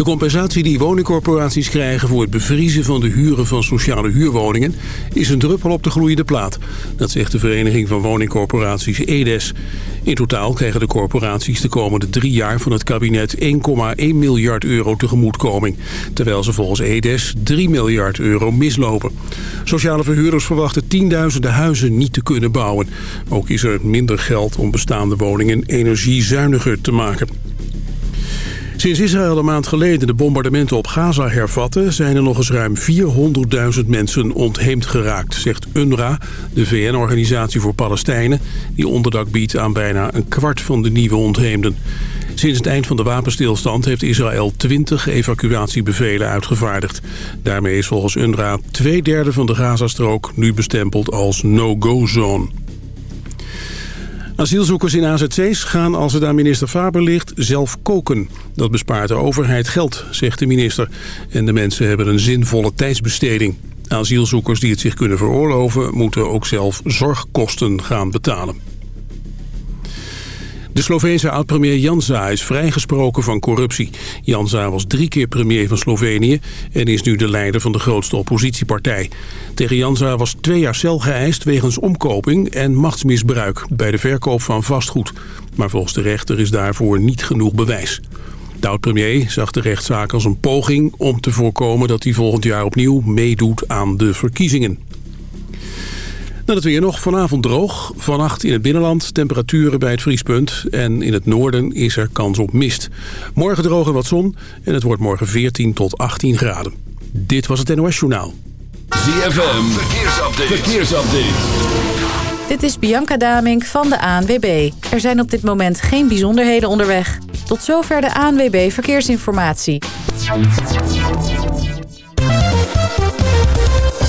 De compensatie die woningcorporaties krijgen voor het bevriezen van de huren van sociale huurwoningen is een druppel op de gloeiende plaat. Dat zegt de Vereniging van Woningcorporaties EDES. In totaal krijgen de corporaties de komende drie jaar van het kabinet 1,1 miljard euro tegemoetkoming. Terwijl ze volgens EDES 3 miljard euro mislopen. Sociale verhuurders verwachten tienduizenden huizen niet te kunnen bouwen. Ook is er minder geld om bestaande woningen energiezuiniger te maken. Sinds Israël een maand geleden de bombardementen op Gaza hervatte... zijn er nog eens ruim 400.000 mensen ontheemd geraakt, zegt UNRWA... de VN-organisatie voor Palestijnen... die onderdak biedt aan bijna een kwart van de nieuwe ontheemden. Sinds het eind van de wapenstilstand heeft Israël 20 evacuatiebevelen uitgevaardigd. Daarmee is volgens UNRWA twee derde van de Gazastrook nu bestempeld als no-go-zone. Asielzoekers in AZC's gaan, als het aan minister Faber ligt, zelf koken. Dat bespaart de overheid geld, zegt de minister. En de mensen hebben een zinvolle tijdsbesteding. Asielzoekers die het zich kunnen veroorloven... moeten ook zelf zorgkosten gaan betalen. De Sloveense oud-premier Jansa is vrijgesproken van corruptie. Jansa was drie keer premier van Slovenië en is nu de leider van de grootste oppositiepartij. Tegen Jansa was twee jaar cel geëist wegens omkoping en machtsmisbruik bij de verkoop van vastgoed. Maar volgens de rechter is daarvoor niet genoeg bewijs. De oud-premier zag de rechtszaak als een poging om te voorkomen dat hij volgend jaar opnieuw meedoet aan de verkiezingen. Dan het weer nog vanavond droog. Vannacht in het binnenland temperaturen bij het vriespunt. En in het noorden is er kans op mist. Morgen droog en wat zon. En het wordt morgen 14 tot 18 graden. Dit was het NOS Journaal. ZFM. Verkeersupdate. Verkeersupdate. Dit is Bianca Damink van de ANWB. Er zijn op dit moment geen bijzonderheden onderweg. Tot zover de ANWB Verkeersinformatie.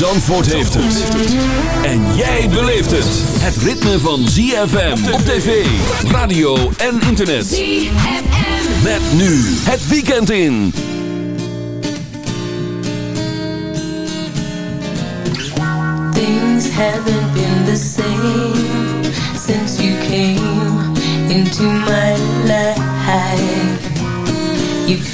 Zandvoort heeft het. En jij beleeft het. Het ritme van ZFM op tv, radio en internet. ZFM. Met nu het weekend in. Things haven't been the same since you came into my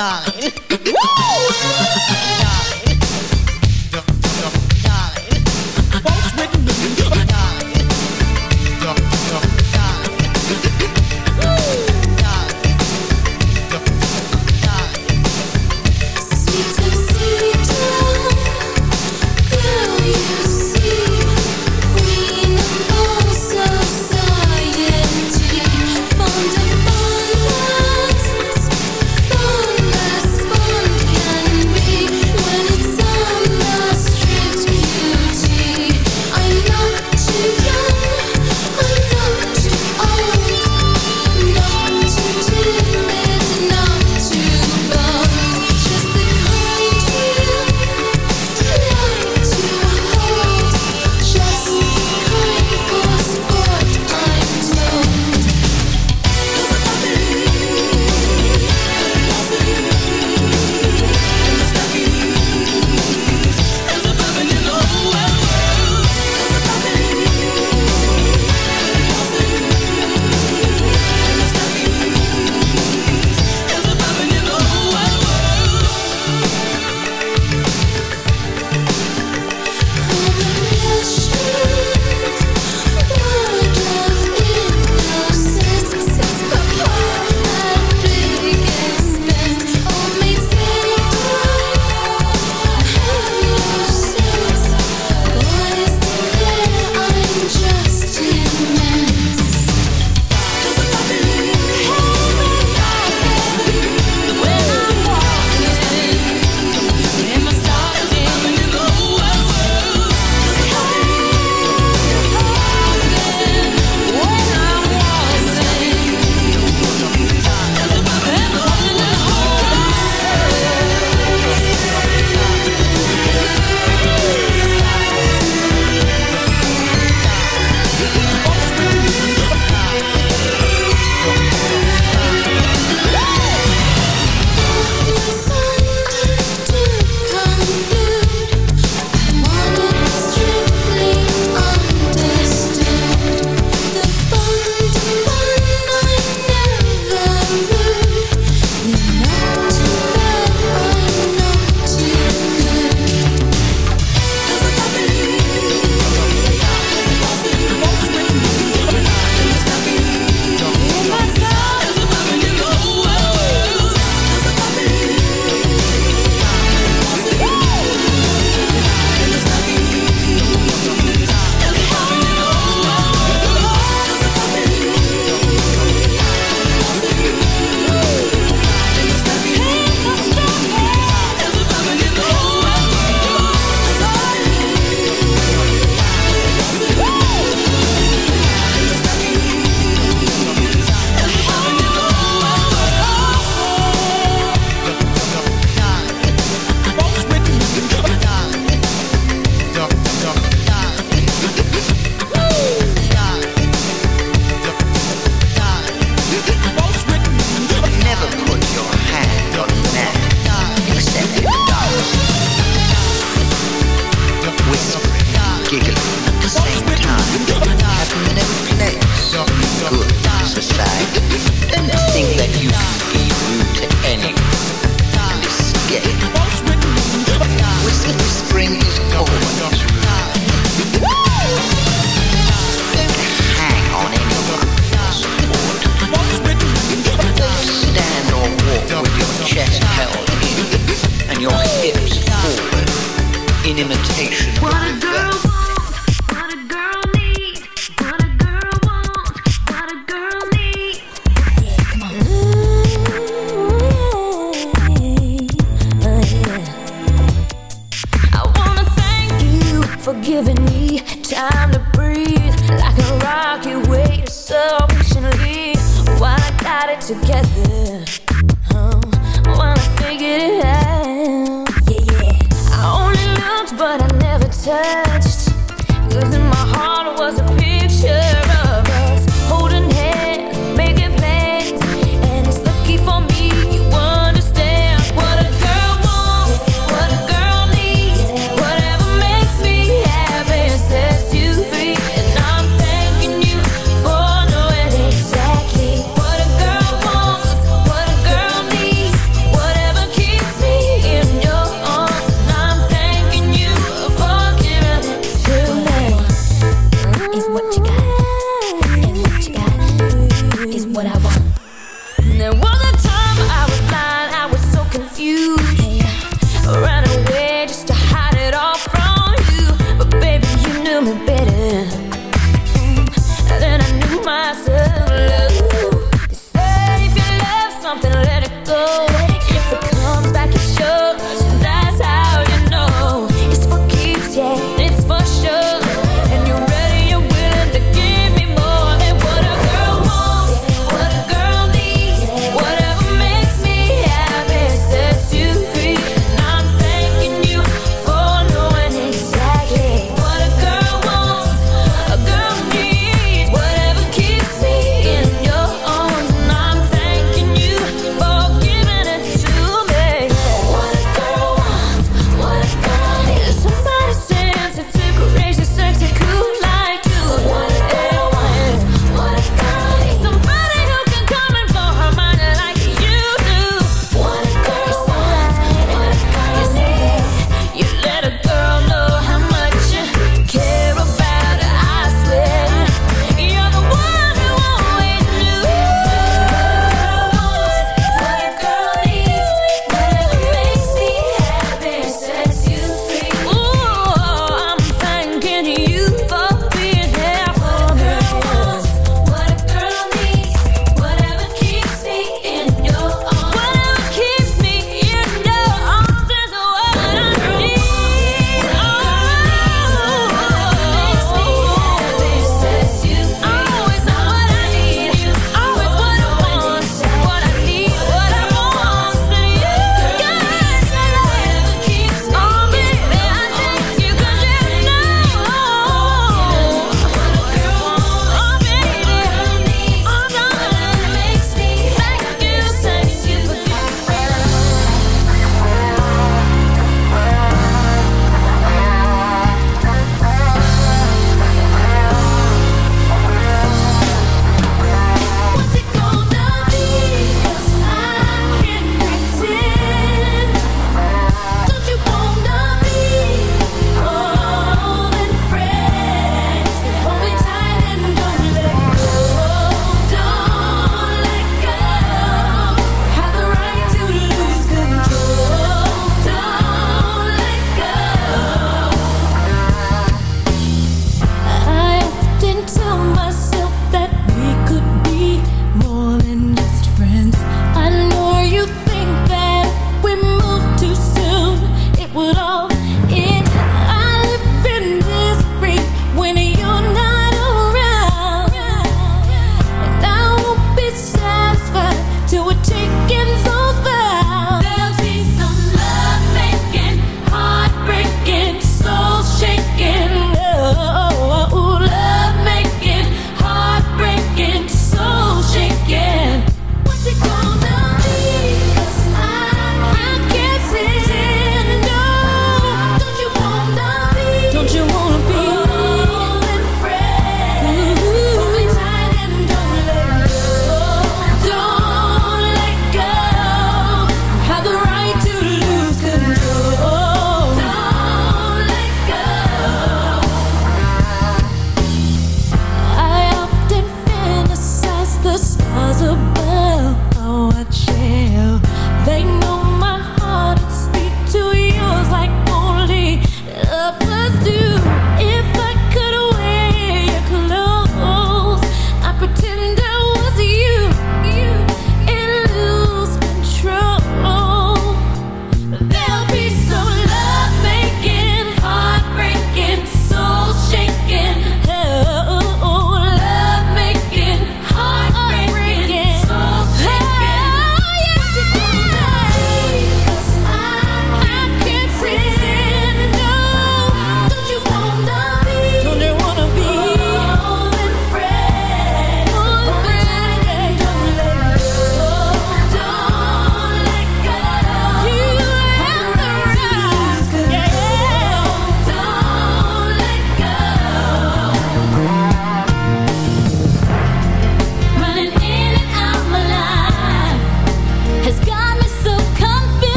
Darling.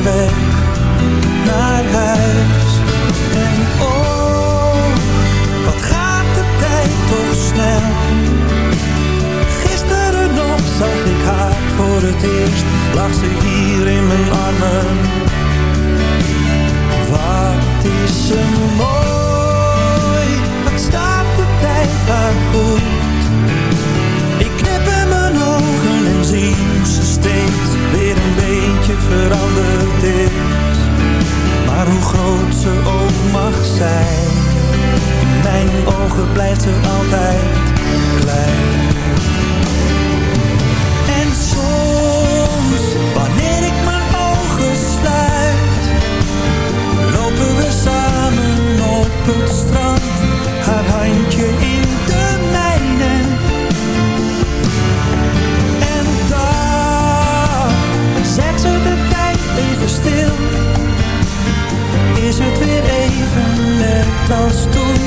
Weg naar huis. En oh, wat gaat de tijd toch snel. Gisteren nog zag ik haar voor het eerst, lag ze hier in mijn armen. Wat is ze mooi, wat staat de tijd haar goed. Veranderd is. Maar hoe groot ze ook mag zijn, in mijn ogen blijft ze altijd klein. En soms, wanneer ik mijn ogen sluit, lopen we samen op het strand, stil. Is het weer even net als toen?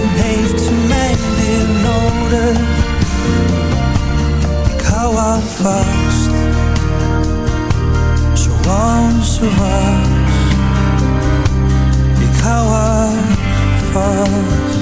En heeft ze mij weer nodig? Ik hou haar vast. Zoals ze was. Ik hou haar vast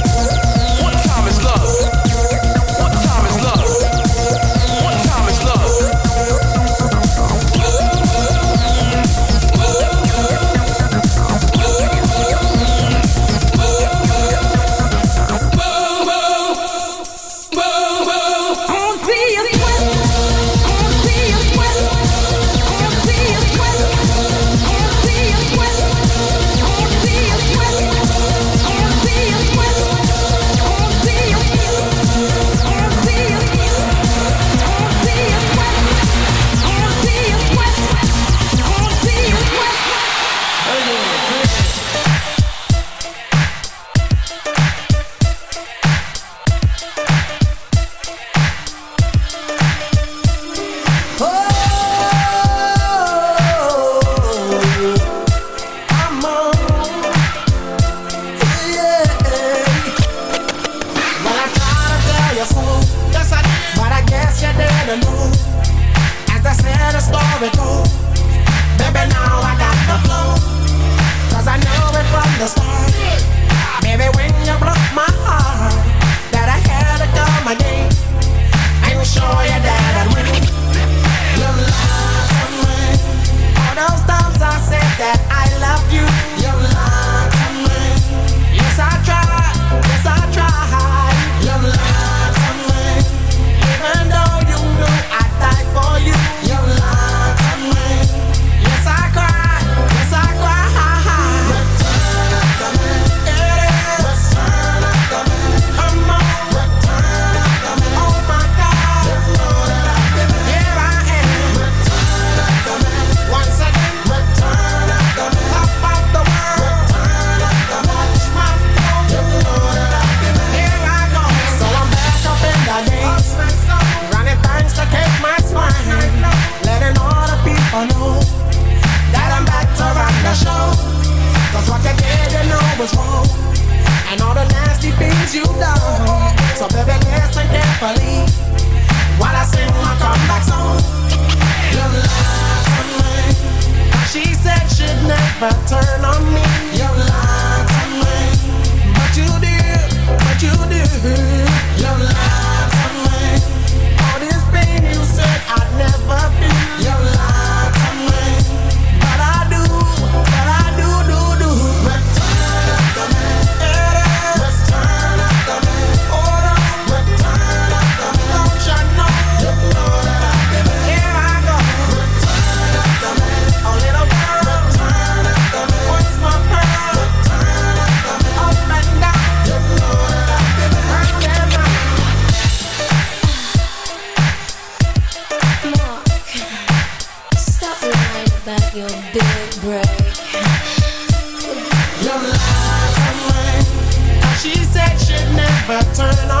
never turn on.